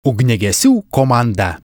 Ugniagesių komanda.